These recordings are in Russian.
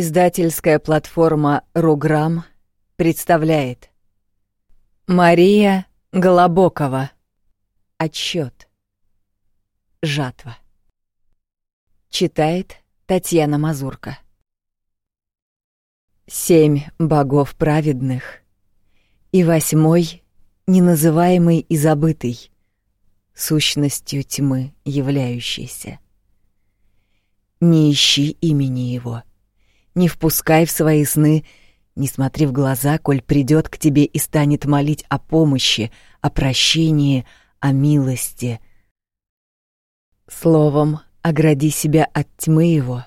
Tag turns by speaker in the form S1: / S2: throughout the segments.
S1: Издательская платформа «Руграм» представляет. Мария Голобокова. Отчет Жатва. Читает Татьяна Мазурка. Семь богов праведных И восьмой, неназываемый и забытый, Сущностью тьмы являющийся. Не ищи имени его — не впускай в свои сны, не смотри в глаза, коль придет к тебе и станет молить о помощи, о прощении, о милости. Словом, огради себя от тьмы его,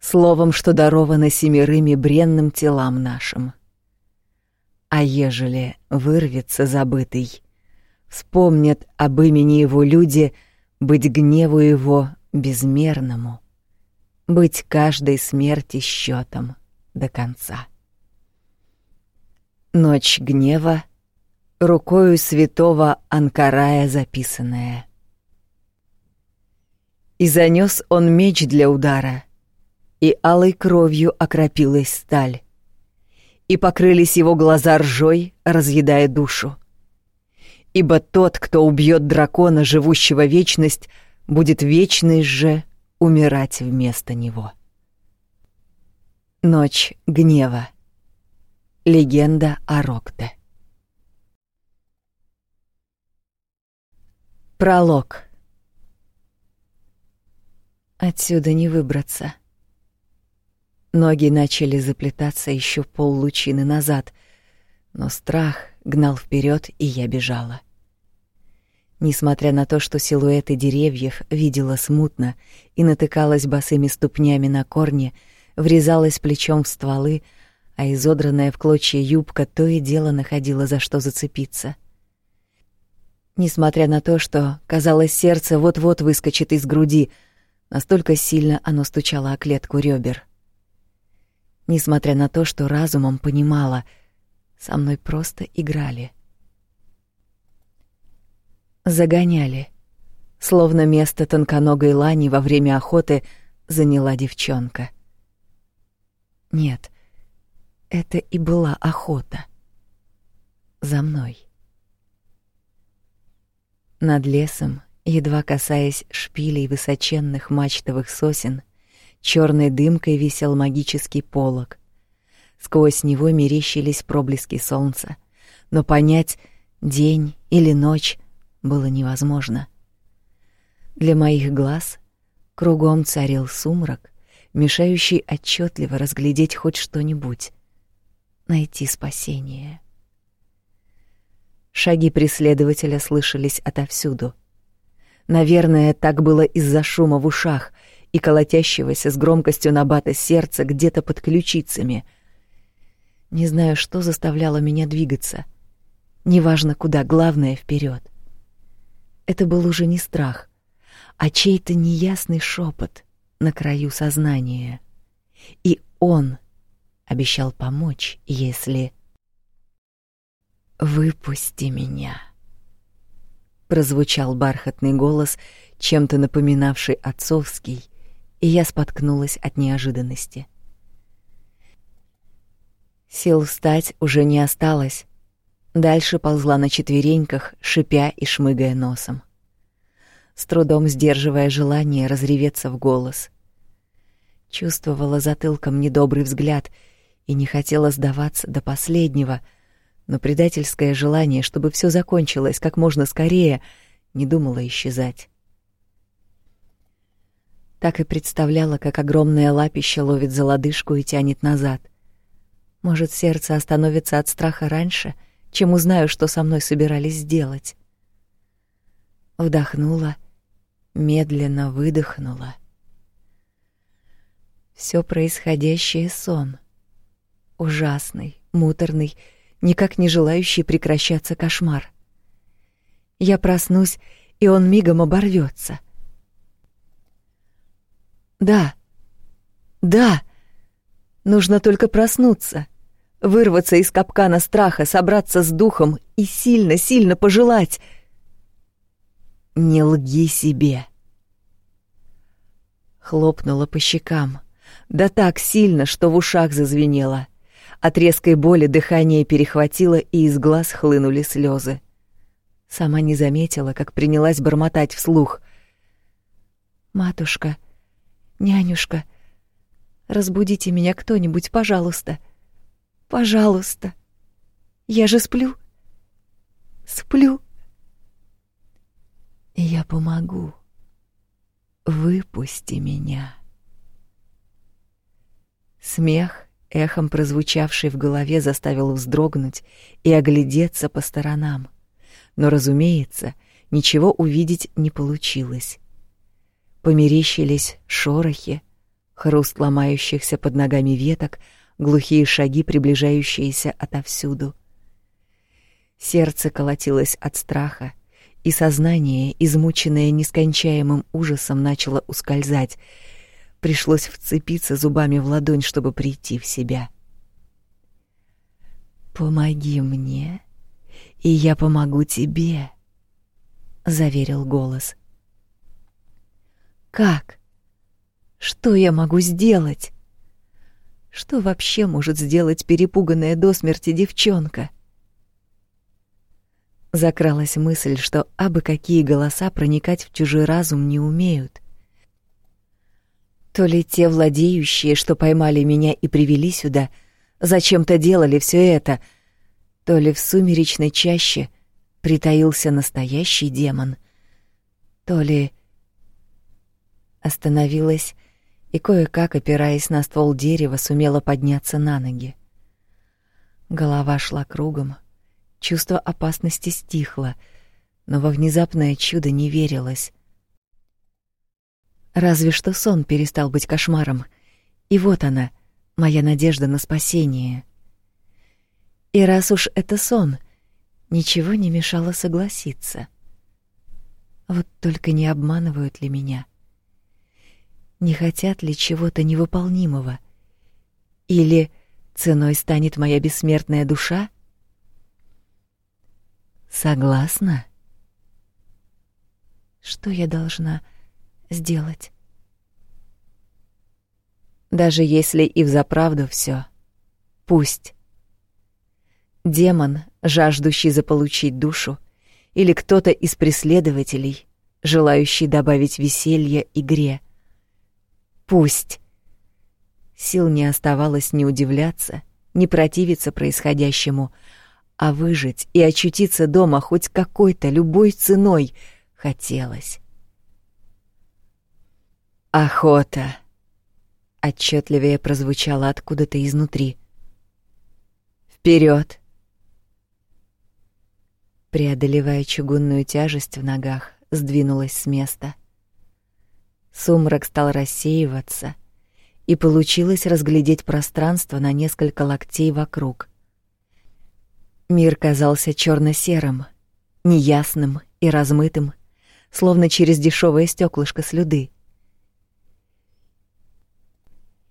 S1: словом, что даровано семерыми бренным телам нашим. А ежели вырвется забытый, вспомнят об имени его люди, быть гневу его безмерному быть каждой смерти счетом до конца. Ночь гнева, рукою святого Анкарая записанная. И занес он меч для удара, и алой кровью окропилась сталь, и покрылись его глаза ржой, разъедая душу. Ибо тот, кто убьет дракона, живущего вечность, будет вечный же умирать вместо него. Ночь гнева. Легенда о Рокте. Пролог. Отсюда не выбраться. Ноги начали заплетаться еще поллучины назад, но страх гнал вперед, и я бежала. Несмотря на то, что силуэты деревьев видела смутно и натыкалась босыми ступнями на корни, врезалась плечом в стволы, а изодранная в клочья юбка то и дело находила за что зацепиться. Несмотря на то, что, казалось, сердце вот-вот выскочит из груди, настолько сильно оно стучало о клетку ребер. Несмотря на то, что разумом понимала, со мной просто играли — загоняли, словно место тонконогой лани во время охоты заняла девчонка. Нет, это и была охота. За мной. Над лесом, едва касаясь шпилей высоченных мачтовых сосен, черной дымкой висел магический полог. Сквозь него мерещились проблески солнца, но понять, день или ночь, было невозможно. Для моих глаз кругом царил сумрак, мешающий отчетливо разглядеть хоть что-нибудь, найти спасение. Шаги преследователя слышались отовсюду. Наверное, так было из-за шума в ушах и колотящегося с громкостью набата сердца где-то под ключицами. Не знаю, что заставляло меня двигаться. Неважно куда, главное — вперед. Это был уже не страх, а чей-то неясный шепот на краю сознания. И он обещал помочь, если... «Выпусти меня!» Прозвучал бархатный голос, чем-то напоминавший отцовский, и я споткнулась от неожиданности. Сил встать уже не осталось, Дальше ползла на четвереньках, шипя и шмыгая носом. С трудом сдерживая желание разреветься в голос. Чувствовала затылком недобрый взгляд и не хотела сдаваться до последнего, но предательское желание, чтобы все закончилось как можно скорее, не думала исчезать. Так и представляла, как огромное лапище ловит за лодыжку и тянет назад. Может, сердце остановится от страха раньше — чем узнаю, что со мной собирались сделать. Вдохнула, медленно выдохнула. Все происходящее сон. Ужасный, муторный, никак не желающий прекращаться кошмар. Я проснусь, и он мигом оборвется. Да, да, нужно только проснуться вырваться из капкана страха, собраться с духом и сильно-сильно пожелать. Не лги себе. Хлопнула по щекам, Да так сильно, что в ушах зазвенело. От резкой боли дыхание перехватило, и из глаз хлынули слезы. Сама не заметила, как принялась бормотать вслух. «Матушка, нянюшка, разбудите меня кто-нибудь, пожалуйста. Пожалуйста. Я же сплю. Сплю. Я помогу. Выпусти меня». Смех, эхом прозвучавший в голове, заставил вздрогнуть и оглядеться по сторонам. Но, разумеется, ничего увидеть не получилось. Померещились шорохи, хруст ломающихся под ногами веток, глухие шаги, приближающиеся отовсюду. Сердце колотилось от страха, и сознание, измученное нескончаемым ужасом, начало ускользать — Пришлось вцепиться зубами в ладонь, чтобы прийти в себя. «Помоги мне, и я помогу тебе», — заверил голос. «Как? Что я могу сделать? Что вообще может сделать перепуганная до смерти девчонка?» Закралась мысль, что абы какие голоса проникать в чужой разум не умеют. То ли те владеющие, что поймали меня и привели сюда, зачем-то делали все это, то ли в сумеречной чаще притаился настоящий демон, то ли... Остановилась и кое-как, опираясь на ствол дерева, сумела подняться на ноги. Голова шла кругом, чувство опасности стихло, но во внезапное чудо не верилось. Разве что сон перестал быть кошмаром. И вот она, моя надежда на спасение. И раз уж это сон, ничего не мешало согласиться. Вот только не обманывают ли меня? Не хотят ли чего-то невыполнимого? Или ценой станет моя бессмертная душа? Согласна? Что я должна сделать. Даже если и взаправду все, пусть. Демон, жаждущий заполучить душу, или кто-то из преследователей, желающий добавить веселья игре. Пусть. Сил не оставалось ни удивляться, ни противиться происходящему, а выжить и очутиться дома хоть какой-то любой ценой хотелось. Охота. Отчетливее прозвучало откуда-то изнутри. Вперед! Преодолевая чугунную тяжесть в ногах, сдвинулась с места. Сумрак стал рассеиваться, и получилось разглядеть пространство на несколько локтей вокруг. Мир казался черно серым неясным и размытым, словно через дешевое стеклышко слюды.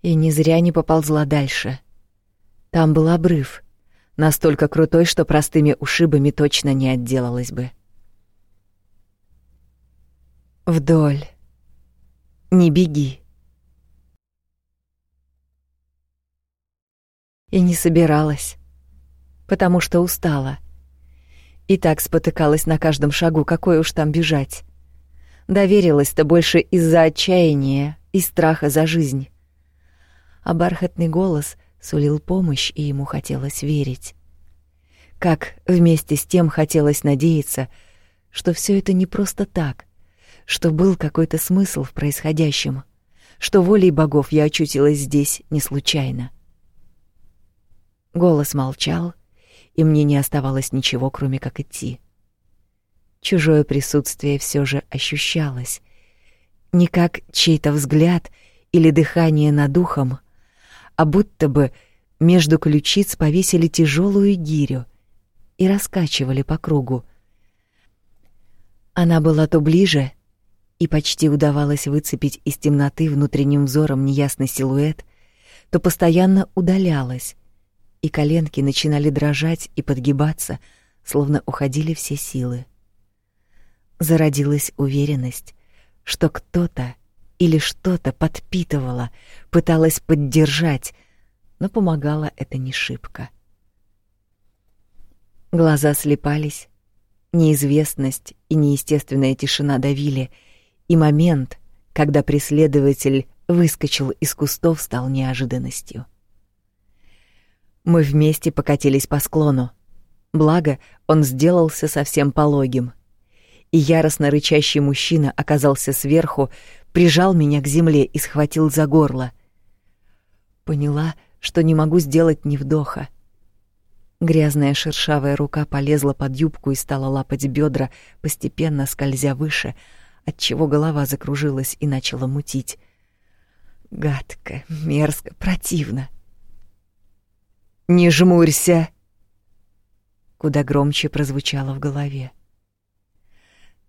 S1: И не зря не поползла дальше. Там был обрыв, настолько крутой, что простыми ушибами точно не отделалась бы. Вдоль. Не беги. И не собиралась, потому что устала. И так спотыкалась на каждом шагу, какой уж там бежать. Доверилась-то больше из-за отчаяния и страха за жизнь а бархатный голос сулил помощь, и ему хотелось верить. Как вместе с тем хотелось надеяться, что все это не просто так, что был какой-то смысл в происходящем, что волей богов я очутилась здесь не случайно. Голос молчал, и мне не оставалось ничего, кроме как идти. Чужое присутствие все же ощущалось, не как чей-то взгляд или дыхание над ухом, а будто бы между ключиц повесили тяжелую гирю и раскачивали по кругу. Она была то ближе, и почти удавалось выцепить из темноты внутренним взором неясный силуэт, то постоянно удалялась, и коленки начинали дрожать и подгибаться, словно уходили все силы. Зародилась уверенность, что кто-то или что-то подпитывала, пыталась поддержать, но помогало это не шибко. Глаза слепались, неизвестность и неестественная тишина давили, и момент, когда преследователь выскочил из кустов, стал неожиданностью. Мы вместе покатились по склону. Благо, он сделался совсем пологим. И яростно рычащий мужчина оказался сверху, прижал меня к земле и схватил за горло. Поняла, что не могу сделать ни вдоха. Грязная шершавая рука полезла под юбку и стала лапать бедра, постепенно скользя выше, отчего голова закружилась и начала мутить. Гадко, мерзко, противно. «Не жмурься!» Куда громче прозвучало в голове.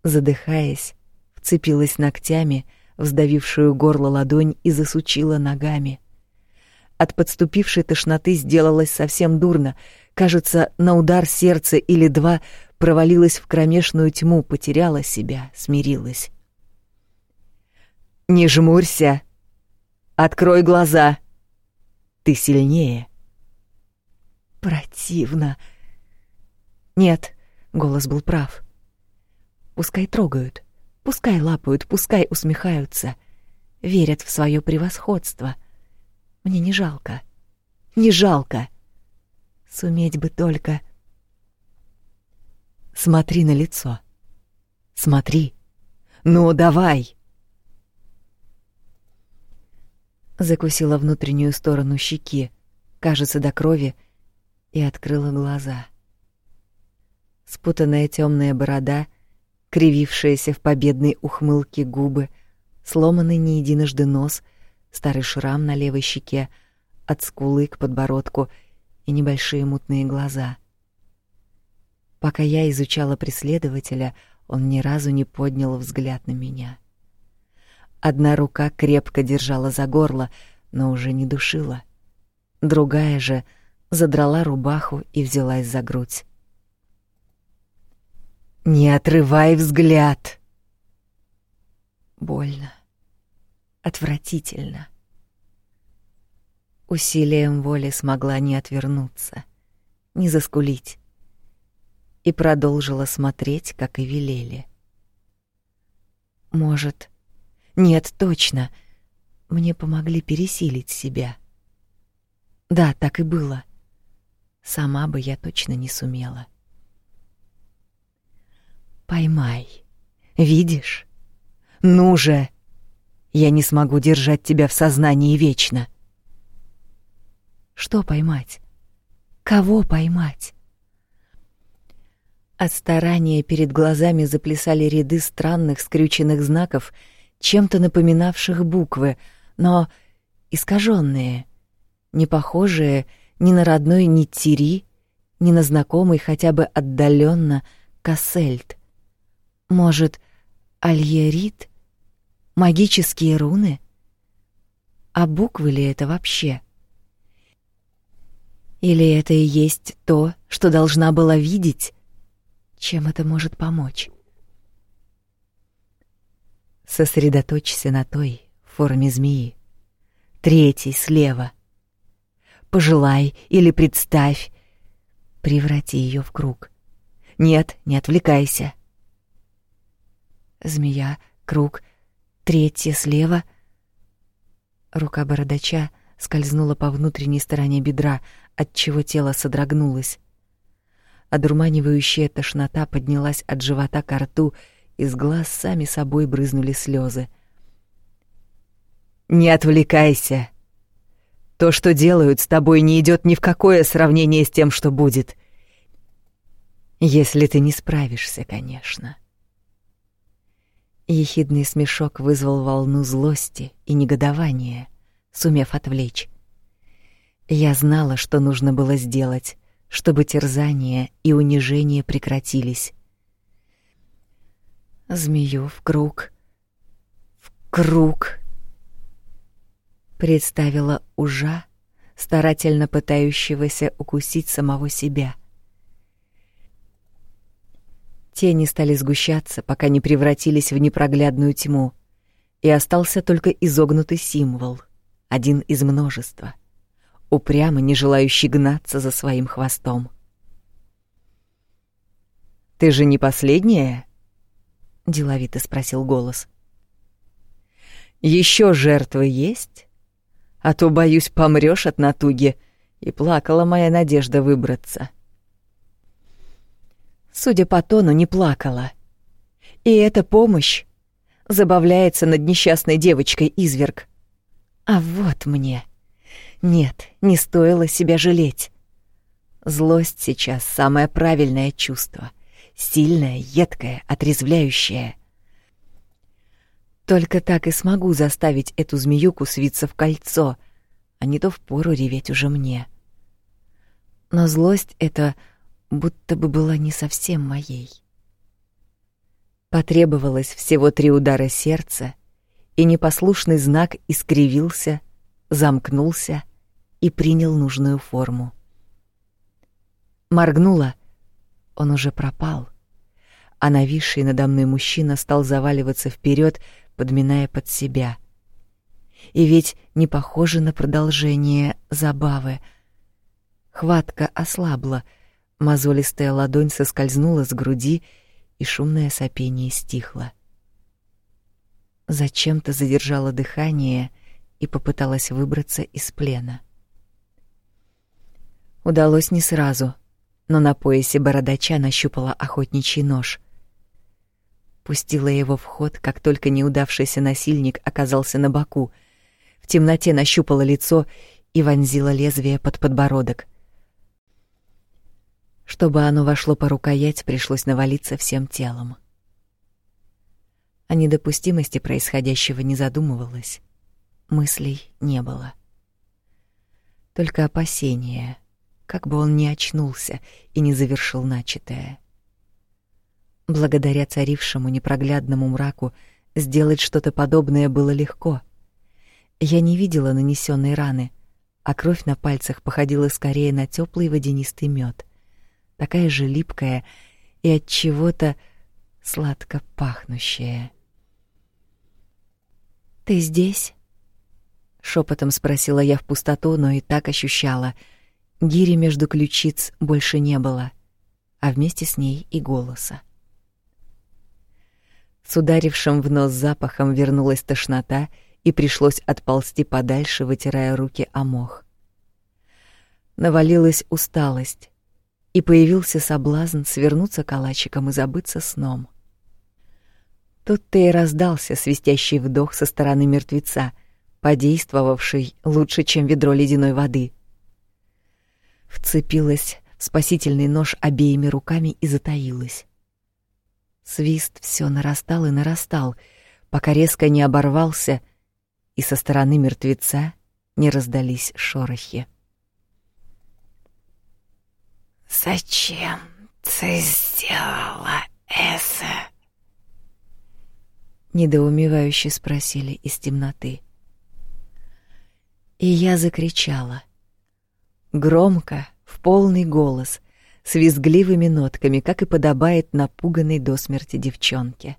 S1: Задыхаясь, вцепилась ногтями в сдавившую горло ладонь и засучила ногами. От подступившей тошноты сделалось совсем дурно. Кажется, на удар сердца или два провалилась в кромешную тьму, потеряла себя, смирилась. «Не жмурься! Открой глаза! Ты сильнее!» «Противно!» «Нет», — голос был прав. «Пускай трогают, пускай лапают, пускай усмехаются, верят в свое превосходство. Мне не жалко, не жалко. Суметь бы только...» «Смотри на лицо. Смотри. Ну, давай!» Закусила внутреннюю сторону щеки, кажется, до крови, и открыла глаза. Спутанная темная борода, кривившаяся в победной ухмылке губы, сломанный не единожды нос, старый шрам на левой щеке, от скулы к подбородку и небольшие мутные глаза. Пока я изучала преследователя, он ни разу не поднял взгляд на меня. Одна рука крепко держала за горло, но уже не душила. Другая же задрала рубаху и взялась за грудь. «Не отрывай взгляд!» Больно. Отвратительно. Усилием воли смогла не отвернуться, не заскулить и продолжила смотреть, как и велели. Может, нет, точно. Мне помогли пересилить себя. Да, так и было. Сама бы я точно не сумела. Поймай. Видишь? Ну же. Я не смогу держать тебя в сознании вечно. Что поймать? Кого поймать? От старания перед глазами заплясали ряды странных скрюченных знаков — чем-то напоминавших буквы, но искаженные, не похожие ни на родной Ниттири, ни на знакомый хотя бы отдаленно Кассельт. Может, Альерит? Магические руны? А буквы ли это вообще? Или это и есть то, что должна была видеть? Чем это может помочь? Сосредоточься на той форме змеи. Третий слева. Пожелай или представь. Преврати ее в круг. Нет, не отвлекайся. Змея, круг, третья слева. Рука бородача скользнула по внутренней стороне бедра, отчего тело содрогнулось. Одурманивающая тошнота поднялась от живота к рту из глаз сами собой брызнули слезы. «Не отвлекайся. То, что делают с тобой, не идет ни в какое сравнение с тем, что будет. Если ты не справишься, конечно». Ехидный смешок вызвал волну злости и негодования, сумев отвлечь. Я знала, что нужно было сделать, чтобы терзания и унижение прекратились змею в круг. В круг. Представила ужа, старательно пытающегося укусить самого себя. Тени стали сгущаться, пока не превратились в непроглядную тьму. и остался только изогнутый символ, один из множества, упрямо не желающий гнаться за своим хвостом. «Ты же не последняя?» — деловито спросил голос. «Еще жертвы есть? А то, боюсь, помрёшь от натуги», и плакала моя надежда выбраться. Судя по тону, не плакала. И эта помощь забавляется над несчастной девочкой-изверг. А вот мне. Нет, не стоило себя жалеть. Злость сейчас самое правильное чувство. Сильное, едкое, отрезвляющее. Только так и смогу заставить эту змеюку свиться в кольцо, а не то впору реветь уже мне. Но злость эта будто бы была не совсем моей. Потребовалось всего три удара сердца, и непослушный знак искривился, замкнулся и принял нужную форму. Моргнула, он уже пропал, а нависший надо мной мужчина стал заваливаться вперед, подминая под себя. И ведь не похоже на продолжение забавы. Хватка ослабла, мозолистая ладонь соскользнула с груди, и шумное сопение стихло. Зачем-то задержала дыхание и попыталась выбраться из плена. Удалось не сразу, но на поясе бородача нащупала охотничий нож. Пустила его в ход, как только неудавшийся насильник оказался на боку. В темноте нащупала лицо и вонзила лезвие под подбородок. Чтобы оно вошло по рукоять, пришлось навалиться всем телом. О недопустимости происходящего не задумывалась. Мыслей не было. Только опасения, как бы он не очнулся и не завершил начатое. Благодаря царившему непроглядному мраку сделать что-то подобное было легко. Я не видела нанесенной раны, а кровь на пальцах походила скорее на теплый водянистый мед такая же липкая и от чего-то сладко пахнущая. Ты здесь? шепотом спросила я в пустоту, но и так ощущала. Гири между ключиц больше не было, а вместе с ней и голоса. С ударившим в нос запахом вернулась тошнота, и пришлось отползти подальше, вытирая руки о мох. Навалилась усталость, и появился соблазн свернуться калачиком и забыться сном. Тут-то и раздался свистящий вдох со стороны мертвеца, подействовавший лучше, чем ведро ледяной воды. Вцепилась в спасительный нож обеими руками и затаилась. Свист все нарастал и нарастал, пока резко не оборвался, и со стороны мертвеца не раздались шорохи.
S2: «Зачем ты сделала это?»
S1: Недоумевающе спросили из темноты. И я закричала. Громко, в полный голос, с визгливыми нотками, как и подобает напуганной до смерти девчонке.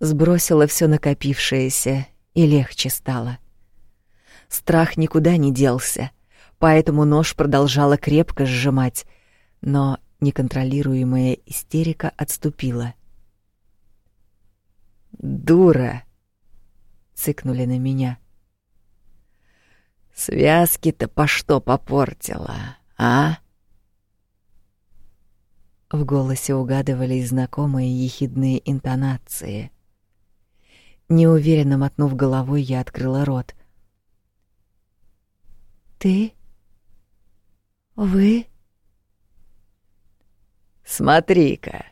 S1: Сбросила все накопившееся, и легче стало. Страх никуда не делся — поэтому нож продолжала крепко сжимать, но неконтролируемая истерика отступила. «Дура!» — цыкнули на меня. «Связки-то по что попортила, а?» В голосе угадывались знакомые ехидные интонации. Неуверенно мотнув головой, я открыла рот. «Ты?» Вы?
S2: Смотри-ка,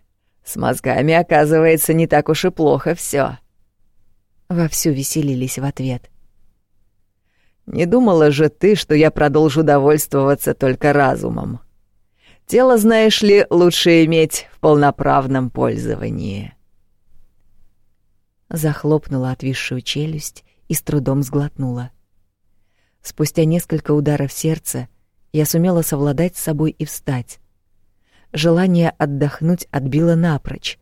S2: с мозгами, оказывается, не так уж и плохо все.
S1: Вовсю веселились в ответ.
S2: Не думала же ты, что я продолжу довольствоваться только разумом. Тело, знаешь ли, лучше иметь в полноправном пользовании.
S1: Захлопнула отвисшую челюсть и с трудом сглотнула. Спустя несколько ударов сердца я сумела совладать с собой и встать. Желание отдохнуть отбило напрочь.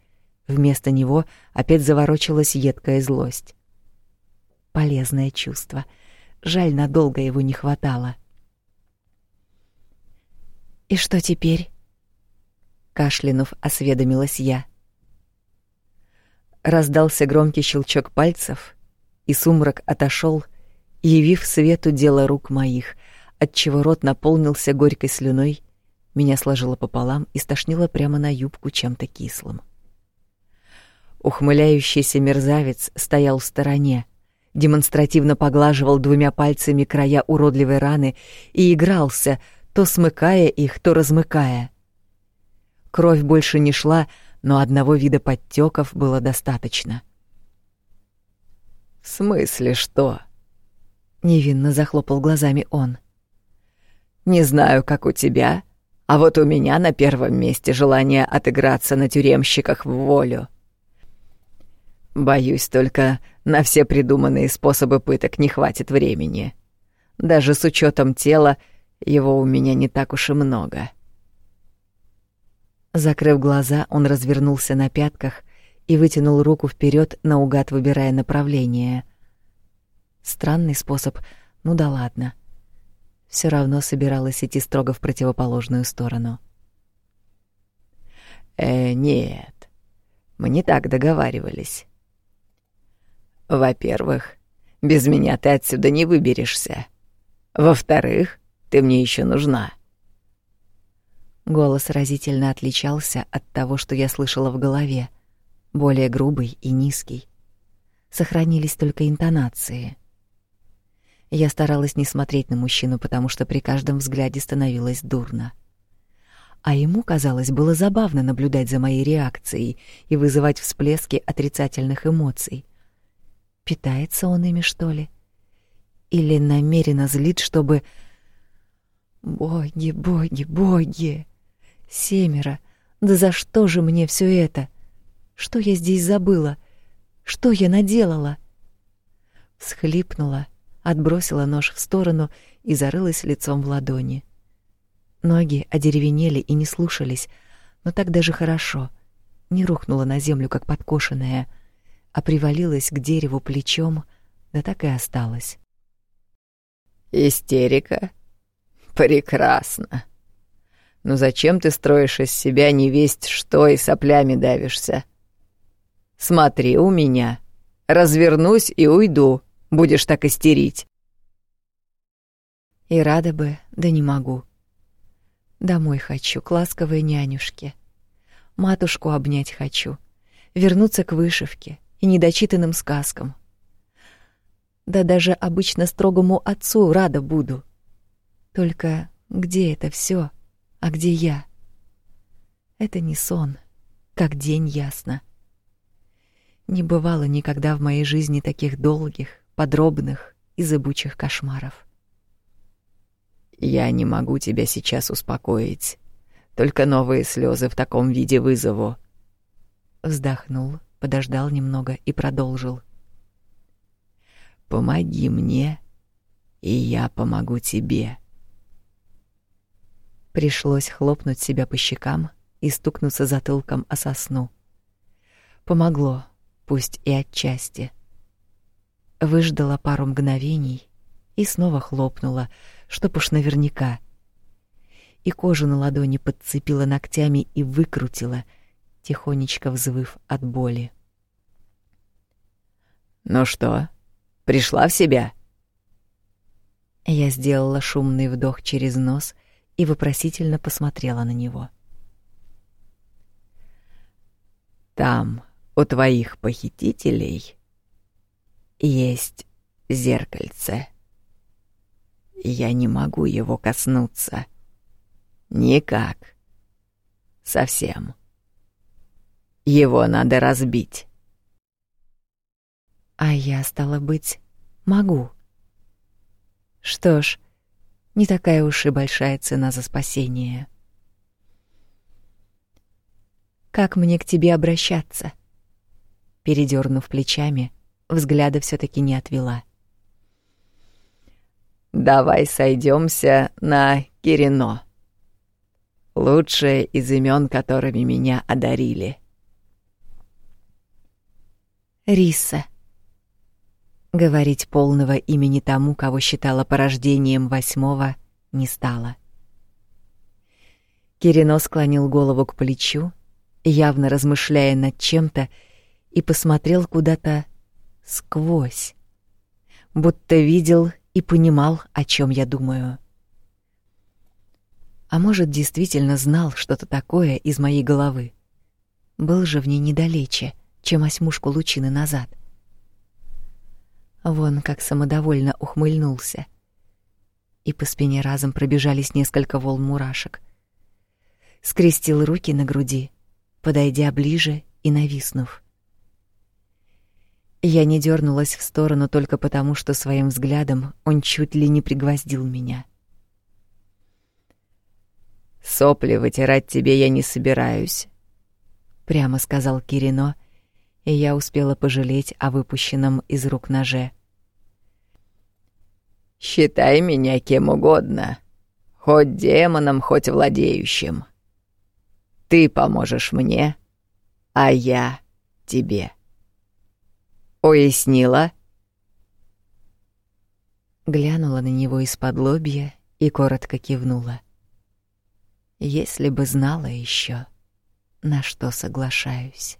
S1: Вместо него опять заворочилась едкая злость. Полезное чувство. Жаль, надолго его не хватало. «И что теперь?» Кашлянув, осведомилась я. Раздался громкий щелчок пальцев, и сумрак отошел, явив свету дело рук моих, отчего рот наполнился горькой слюной, меня сложило пополам и стошнило прямо на юбку чем-то кислым. Ухмыляющийся мерзавец стоял в стороне, демонстративно поглаживал двумя пальцами края уродливой раны и игрался, то смыкая их, то размыкая. Кровь больше не шла, но одного вида подтеков было достаточно.
S2: «В смысле что?»
S1: — невинно захлопал глазами он.
S2: «Не знаю, как у тебя, а вот у меня на первом месте желание отыграться на тюремщиках в волю». Боюсь только, на все придуманные способы пыток не хватит времени. Даже с учетом тела его у меня не так уж и много.
S1: Закрыв глаза, он развернулся на пятках и вытянул руку вперед, наугад выбирая направление. Странный способ, ну да ладно. Все равно собиралась идти строго в противоположную сторону.
S2: Э, нет. Мы не так договаривались. Во-первых, без меня ты отсюда не выберешься. Во-вторых, ты мне еще нужна.
S1: Голос разительно отличался от того, что я слышала в голове, более грубый и низкий. Сохранились только интонации. Я старалась не смотреть на мужчину, потому что при каждом взгляде становилось дурно. А ему, казалось, было забавно наблюдать за моей реакцией и вызывать всплески отрицательных эмоций. Питается он ими, что ли? Или намеренно злит, чтобы... Боги, боги, боги! Семеро! Да за что же мне все это? Что я здесь забыла? Что я наделала? Схлипнула, отбросила нож в сторону и зарылась лицом в ладони. Ноги одеревенели и не слушались, но так даже хорошо. Не рухнула на землю, как подкошенная — а привалилась к дереву плечом, да так и осталась.
S2: Истерика? Прекрасно. Но зачем ты строишь из себя невесть что и соплями давишься? Смотри у меня. Развернусь и уйду. Будешь так истерить.
S1: И рада бы, да не могу. Домой хочу, к ласковой нянюшке. Матушку обнять хочу. Вернуться к вышивке, и недочитанным сказкам. Да даже обычно строгому отцу рада буду. Только где это все, а где я? Это не сон, как день ясно. Не бывало никогда в моей жизни таких долгих, подробных и зыбучих кошмаров.
S2: Я не могу тебя сейчас успокоить. Только новые слезы в таком виде вызову.
S1: Вздохнул подождал немного и продолжил.
S2: Помоги мне, и я помогу тебе.
S1: Пришлось хлопнуть себя по щекам и стукнуться затылком о сосну. Помогло, пусть и отчасти. Выждала пару мгновений и снова хлопнула, чтоб уж наверняка. И кожу на ладони подцепила ногтями и выкрутила — тихонечко взвыв от боли.
S2: «Ну что, пришла в себя?»
S1: Я сделала шумный вдох через нос и вопросительно посмотрела на него.
S2: «Там, у твоих похитителей, есть зеркальце. Я не могу его коснуться. Никак. Совсем. Его надо разбить.
S1: А я, стала быть, могу. Что ж, не такая уж и большая цена за спасение. Как мне к тебе обращаться? Передернув плечами, взгляда все таки не отвела.
S2: Давай сойдемся на Кирино. Лучшее из имен, которыми меня одарили.
S1: Риса. Говорить полного имени тому, кого считала порождением восьмого, не стала. Кирино склонил голову к плечу, явно размышляя над чем-то, и посмотрел куда-то сквозь, будто видел и понимал, о чем я думаю. А может, действительно знал что-то такое из моей головы. Был же в ней недалече, чем осьмушку лучины назад. Вон как самодовольно ухмыльнулся. И по спине разом пробежались несколько волн мурашек. Скрестил руки на груди, подойдя ближе и нависнув. Я не дернулась в сторону только потому, что своим взглядом он чуть ли не пригвоздил меня.
S2: «Сопли вытирать тебе я не собираюсь», — прямо сказал Кирино, и я успела пожалеть о выпущенном из рук ноже. «Считай меня кем угодно, хоть демоном, хоть владеющим. Ты поможешь мне, а я тебе». «Уяснила?»
S1: Глянула на него из-под лобья и коротко кивнула. Если бы знала еще, на что соглашаюсь.